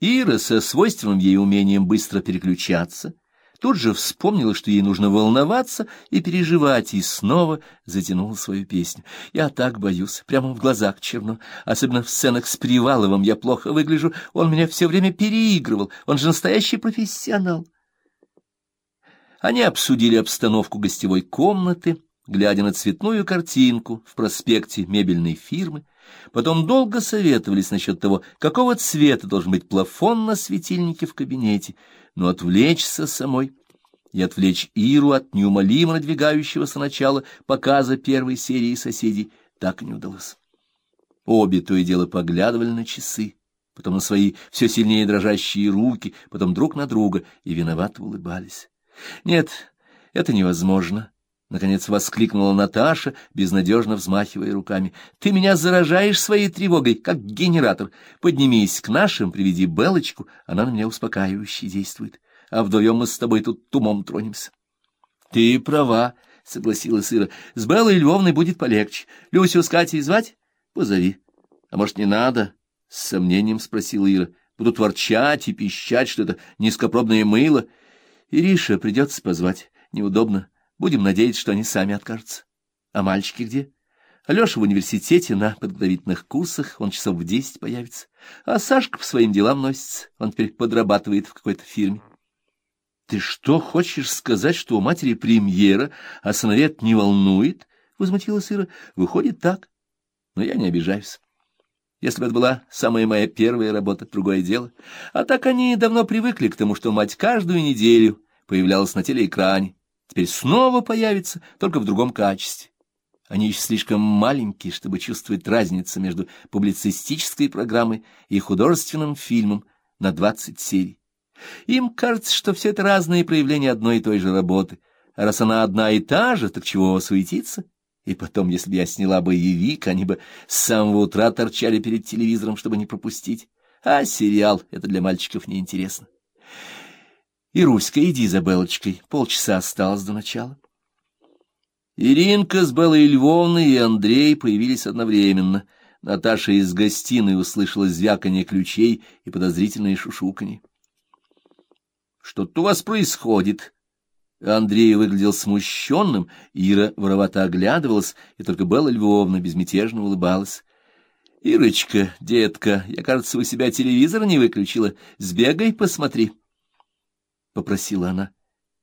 Ира со свойственным ей умением быстро переключаться. Тут же вспомнила, что ей нужно волноваться и переживать, и снова затянула свою песню. «Я так боюсь, прямо в глазах черно, особенно в сценах с Приваловым я плохо выгляжу, он меня все время переигрывал, он же настоящий профессионал». Они обсудили обстановку гостевой комнаты, глядя на цветную картинку в проспекте мебельной фирмы, Потом долго советовались насчет того, какого цвета должен быть плафон на светильнике в кабинете, но отвлечься самой и отвлечь Иру от неумолимо надвигающегося начала показа первой серии соседей так не удалось. Обе то и дело поглядывали на часы, потом на свои все сильнее дрожащие руки, потом друг на друга и виновато улыбались. Нет, это невозможно. — наконец воскликнула Наташа, безнадежно взмахивая руками. — Ты меня заражаешь своей тревогой, как генератор. Поднимись к нашим, приведи Белочку, она на меня успокаивающе действует. А вдвоем мы с тобой тут тумом тронемся. — Ты права, — согласилась Ира. — С Белой Львовной будет полегче. Люсю с Катей звать? Позови. — А может, не надо? — с сомнением спросила Ира. — Будут ворчать и пищать, что это низкопробное мыло. — Ириша придется позвать. Неудобно. — Будем надеяться, что они сами откажутся. А мальчики где? Алеша в университете на подготовительных курсах, он часов в десять появится. А Сашка по своим делам носится, он теперь подрабатывает в какой-то фирме. — Ты что, хочешь сказать, что у матери премьера, а сыновей не волнует? — возмутилась Ира. — Выходит так. Но я не обижаюсь. Если бы это была самая моя первая работа, другое дело. А так они давно привыкли к тому, что мать каждую неделю появлялась на телеэкране, теперь снова появится, только в другом качестве. Они еще слишком маленькие, чтобы чувствовать разницу между публицистической программой и художественным фильмом на 20 серий. Им кажется, что все это разные проявления одной и той же работы, а раз она одна и та же, так чего суетиться? И потом, если бы я сняла боевик, они бы с самого утра торчали перед телевизором, чтобы не пропустить. А сериал — это для мальчиков неинтересно. И Руська, иди за Белочкой, полчаса осталось до начала. Иринка с Белой Львовной и Андрей появились одновременно. Наташа из гостиной услышала звяканье ключей и подозрительные шушуканье. — Что-то у вас происходит. Андрей выглядел смущенным, Ира воровато оглядывалась, и только Белла Львовна безмятежно улыбалась. — Ирочка, детка, я, кажется, у себя телевизор не выключила. Сбегай, посмотри. — попросила она.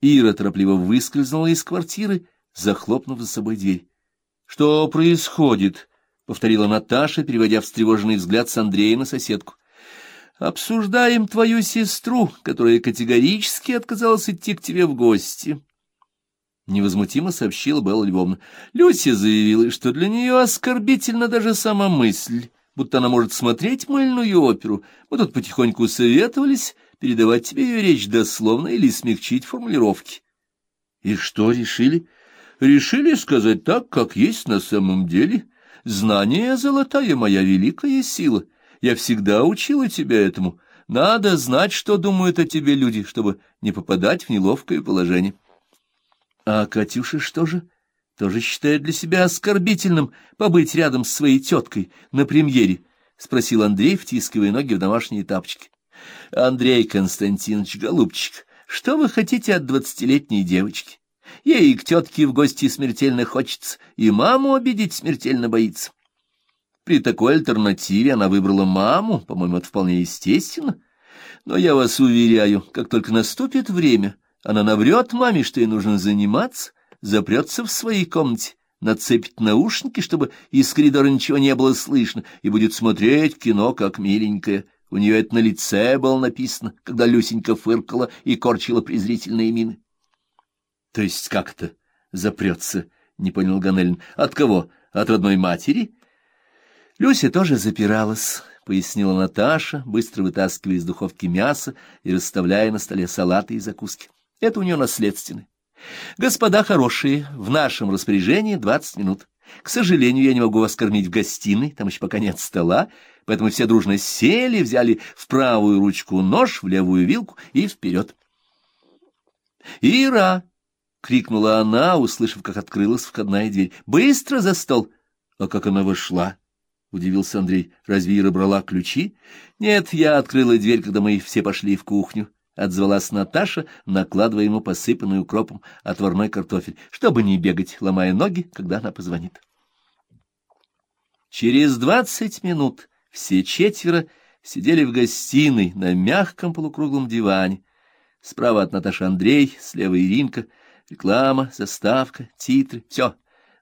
Ира торопливо выскользнула из квартиры, захлопнув за собой дверь. — Что происходит? — повторила Наташа, переводя встревоженный взгляд с Андрея на соседку. — Обсуждаем твою сестру, которая категорически отказалась идти к тебе в гости. Невозмутимо сообщила Белла Львовна. Люся заявила, что для нее оскорбительна даже сама мысль, будто она может смотреть мыльную оперу. Мы тут потихоньку советовались, передавать тебе речь дословно или смягчить формулировки. И что решили? Решили сказать так, как есть на самом деле. Знание — золотая моя великая сила. Я всегда учила тебя этому. Надо знать, что думают о тебе люди, чтобы не попадать в неловкое положение. А Катюша что же? Тоже считает для себя оскорбительным побыть рядом с своей теткой на премьере? — спросил Андрей, втискивая ноги в домашние тапочки. Андрей Константинович, голубчик, что вы хотите от двадцатилетней девочки? Ей к тетке в гости смертельно хочется, и маму обидеть смертельно боится. При такой альтернативе она выбрала маму, по-моему, это вполне естественно. Но я вас уверяю, как только наступит время, она наврет маме, что ей нужно заниматься, запрется в своей комнате, нацепит наушники, чтобы из коридора ничего не было слышно, и будет смотреть кино как миленькая. У нее это на лице было написано, когда Люсенька фыркала и корчила презрительные мины. — То есть как-то запрется, — не понял Ганелин. — От кого? От родной матери? — Люся тоже запиралась, — пояснила Наташа, быстро вытаскивая из духовки мясо и расставляя на столе салаты и закуски. Это у нее наследственное. Господа хорошие, в нашем распоряжении двадцать минут. К сожалению, я не могу вас кормить в гостиной, там еще пока нет стола, поэтому все дружно сели, взяли в правую ручку нож, в левую вилку и вперед. «Ира!» — крикнула она, услышав, как открылась входная дверь. «Быстро за стол!» А как она вошла? удивился Андрей. «Разве Ира брала ключи?» «Нет, я открыла дверь, когда мы все пошли в кухню», — отзвалась Наташа, накладывая ему посыпанный укропом отварной картофель, чтобы не бегать, ломая ноги, когда она позвонит. Через двадцать минут все четверо сидели в гостиной на мягком полукруглом диване. Справа от Наташи Андрей, слева Иринка, реклама, заставка, титры — все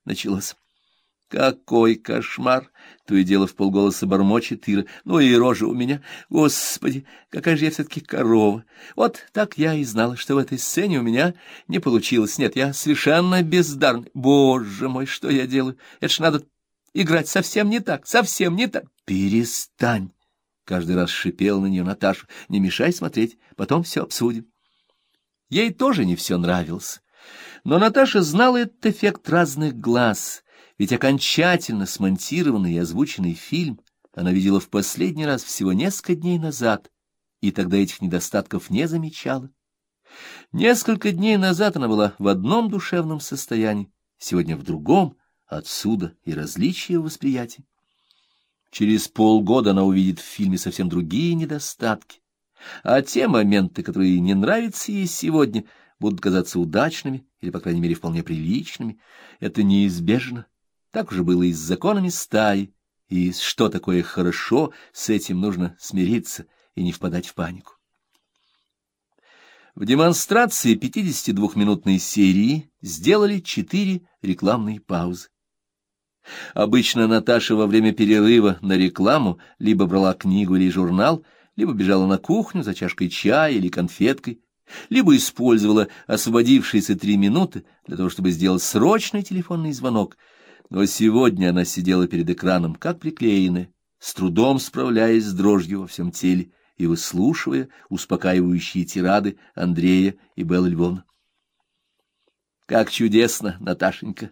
началось. Какой кошмар! То и дело в полголоса бормочет Ира. Ну и рожа у меня. Господи, какая же я все-таки корова. Вот так я и знала, что в этой сцене у меня не получилось. Нет, я совершенно бездарный. Боже мой, что я делаю? Это ж надо играть совсем не так, совсем не так. Перестань! Каждый раз шипел на нее Наташа. Не мешай смотреть, потом все обсудим. Ей тоже не все нравилось. Но Наташа знала этот эффект разных глаз — ведь окончательно смонтированный и озвученный фильм она видела в последний раз всего несколько дней назад, и тогда этих недостатков не замечала. Несколько дней назад она была в одном душевном состоянии, сегодня в другом, отсюда и различия в восприятии. Через полгода она увидит в фильме совсем другие недостатки, а те моменты, которые не нравятся ей сегодня, будут казаться удачными или, по крайней мере, вполне приличными. Это неизбежно. Так уже было и с законами стаи, и что такое хорошо, с этим нужно смириться и не впадать в панику. В демонстрации 52-минутной серии сделали четыре рекламные паузы. Обычно Наташа во время перерыва на рекламу либо брала книгу или журнал, либо бежала на кухню за чашкой чая или конфеткой, либо использовала освободившиеся три минуты для того, чтобы сделать срочный телефонный звонок — но сегодня она сидела перед экраном, как приклеенная, с трудом справляясь с дрожью во всем теле и выслушивая успокаивающие тирады Андрея и Беллы Львовны. «Как чудесно, Наташенька!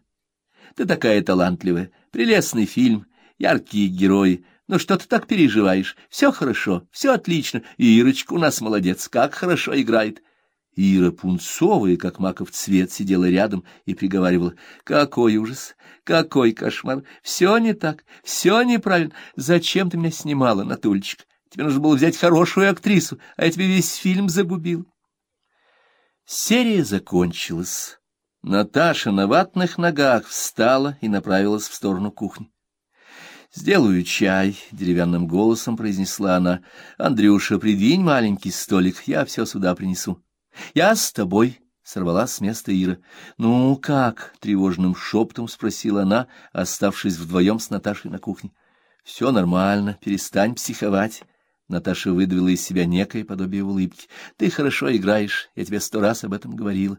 Ты такая талантливая, прелестный фильм, яркие герои, но что ты так переживаешь? Все хорошо, все отлично, и Ирочка у нас молодец, как хорошо играет. Ира пунцовая, как маков цвет, сидела рядом и приговаривала. «Какой ужас! Какой кошмар! Все не так, все неправильно. Зачем ты меня снимала, Натульчик? Тебе нужно было взять хорошую актрису, а я тебе весь фильм загубил». Серия закончилась. Наташа на ватных ногах встала и направилась в сторону кухни. «Сделаю чай», — деревянным голосом произнесла она. «Андрюша, придвинь маленький столик, я все сюда принесу». Я с тобой, — сорвала с места Ира. — Ну, как? — тревожным шептом спросила она, оставшись вдвоем с Наташей на кухне. — Все нормально, перестань психовать. Наташа выдавила из себя некое подобие улыбки. — Ты хорошо играешь, я тебе сто раз об этом говорила.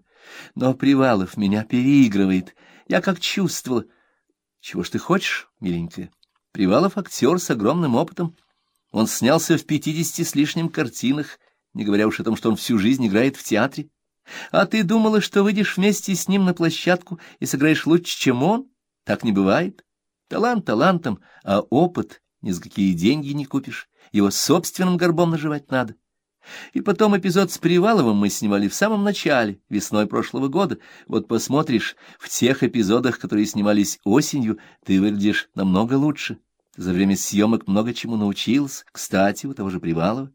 Но Привалов меня переигрывает. Я как чувствовала. — Чего ж ты хочешь, миленькая? Привалов — актер с огромным опытом. Он снялся в пятидесяти с лишним картинах, не говоря уж о том, что он всю жизнь играет в театре. А ты думала, что выйдешь вместе с ним на площадку и сыграешь лучше, чем он? Так не бывает. Талант талантом, а опыт ни за какие деньги не купишь. Его собственным горбом наживать надо. И потом эпизод с Приваловым мы снимали в самом начале, весной прошлого года. Вот посмотришь, в тех эпизодах, которые снимались осенью, ты выглядишь намного лучше. за время съемок много чему научился, кстати, у того же Привалова.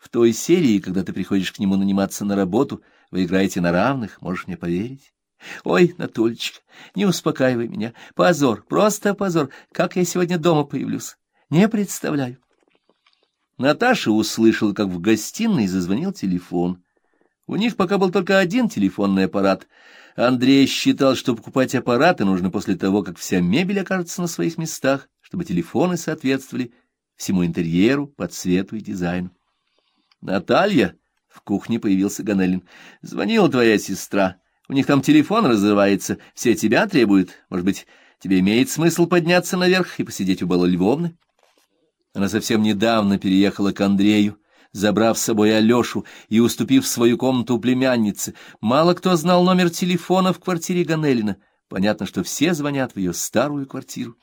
В той серии, когда ты приходишь к нему наниматься на работу, вы играете на равных, можешь мне поверить. Ой, Натульчик, не успокаивай меня. Позор, просто позор. Как я сегодня дома появлюсь? Не представляю. Наташа услышала, как в гостиной зазвонил телефон. У них пока был только один телефонный аппарат. Андрей считал, что покупать аппараты нужно после того, как вся мебель окажется на своих местах, чтобы телефоны соответствовали всему интерьеру, по цвету и дизайну. Наталья, в кухне появился Ганелин. Звонила твоя сестра. У них там телефон разрывается, все тебя требуют. Может быть, тебе имеет смысл подняться наверх и посидеть у Беллы Львовны? Она совсем недавно переехала к Андрею, забрав с собой Алешу и уступив свою комнату племяннице. Мало кто знал номер телефона в квартире Ганелина. Понятно, что все звонят в ее старую квартиру.